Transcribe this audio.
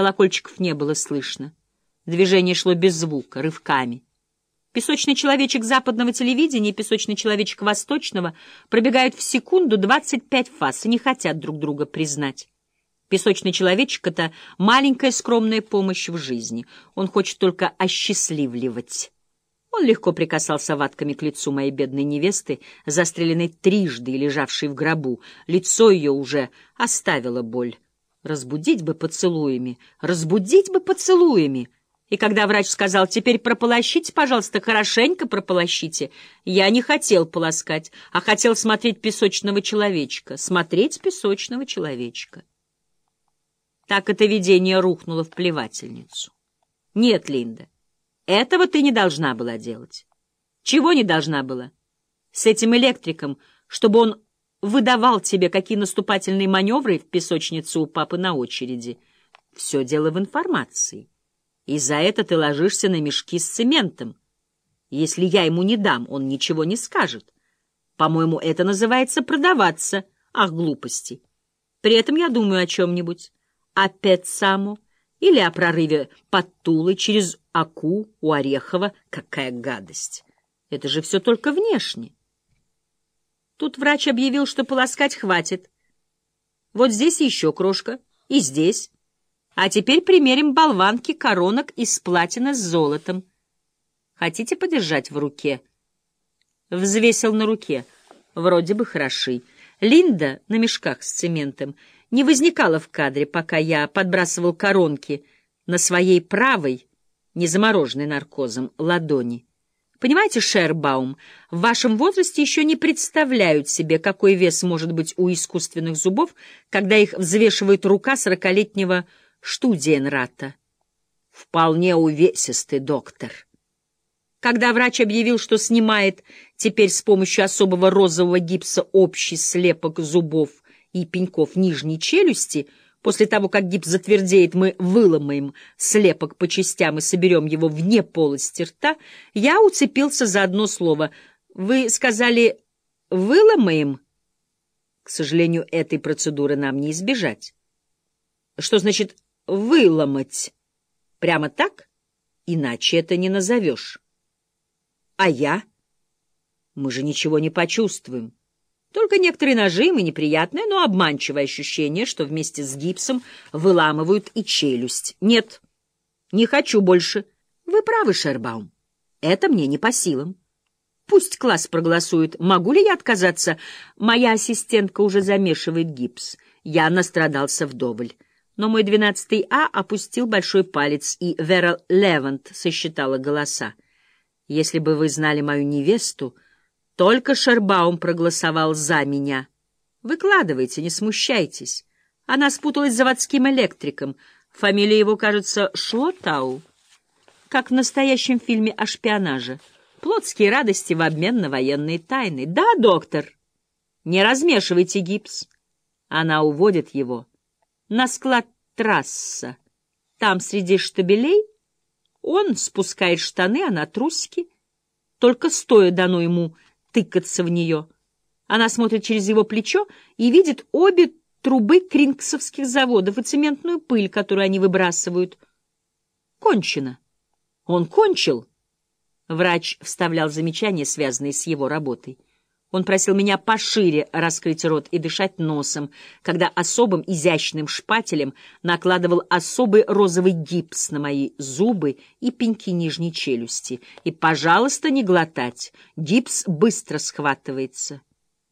Колокольчиков не было слышно. Движение шло без звука, рывками. Песочный человечек западного телевидения и песочный человечек восточного пробегают в секунду 25 фаз и не хотят друг друга признать. Песочный человечек — это маленькая скромная помощь в жизни. Он хочет только осчастливливать. Он легко прикасался ватками к лицу моей бедной невесты, застреленной трижды и лежавшей в гробу. Лицо ее уже оставило боль. Разбудить бы поцелуями, разбудить бы поцелуями. И когда врач сказал, теперь прополощите, пожалуйста, хорошенько прополощите, я не хотел полоскать, а хотел смотреть песочного человечка, смотреть песочного человечка. Так это видение рухнуло в плевательницу. Нет, Линда, этого ты не должна была делать. Чего не должна была? С этим электриком, чтобы он выдавал тебе, какие наступательные маневры в песочнице у папы на очереди. Все дело в информации. И за это ты ложишься на мешки с цементом. Если я ему не дам, он ничего не скажет. По-моему, это называется продаваться. Ах, глупости. При этом я думаю о чем-нибудь о Петсаму или о прорыве под Тулой через Аку у Орехова. Какая гадость! Это же все только внешне. Тут врач объявил, что полоскать хватит. Вот здесь еще крошка, и здесь. А теперь примерим болванки коронок из платины с золотом. Хотите подержать в руке? Взвесил на руке. Вроде бы хороши. Линда на мешках с цементом — не возникала в кадре, пока я подбрасывал коронки на своей правой, не замороженной наркозом, ладони. Понимаете, Шербаум, в вашем возрасте еще не представляют себе, какой вес может быть у искусственных зубов, когда их взвешивает рука сорокалетнего Штудиенрата. Вполне увесистый доктор. Когда врач объявил, что снимает теперь с помощью особого розового гипса общий слепок зубов, и пеньков нижней челюсти, после того, как гипс затвердеет, мы выломаем слепок по частям и соберем его вне полости рта, я уцепился за одно слово. Вы сказали «выломаем»? К сожалению, этой процедуры нам не избежать. Что значит «выломать»? Прямо так? Иначе это не назовешь. А я? Мы же ничего не почувствуем. Только некоторый нажим и неприятное, но обманчивое ощущение, что вместе с гипсом выламывают и челюсть. Нет, не хочу больше. Вы правы, Шербаум. Это мне не по силам. Пусть класс проголосует. Могу ли я отказаться? Моя ассистентка уже замешивает гипс. Я настрадался вдоволь. Но мой двенадцатый А опустил большой палец, и Вера Левант сосчитала голоса. Если бы вы знали мою невесту, только Шербаум проголосовал за меня. Выкладывайте, не смущайтесь. Она спуталась с заводским электриком. Фамилия его, кажется, Шлотау. Как в настоящем фильме о шпионаже. Плотские радости в обмен на военные тайны. Да, доктор, не размешивайте гипс. Она уводит его на склад трасса. Там среди штабелей он спускает штаны, а на трусики. Только стоя дано ему тыкаться в нее. Она смотрит через его плечо и видит обе трубы крингсовских заводов и цементную пыль, которую они выбрасывают. Кончено. Он кончил. Врач вставлял замечания, связанные с его работой. Он просил меня пошире раскрыть рот и дышать носом, когда особым изящным шпателем накладывал особый розовый гипс на мои зубы и пеньки нижней челюсти. И, пожалуйста, не глотать. Гипс быстро схватывается.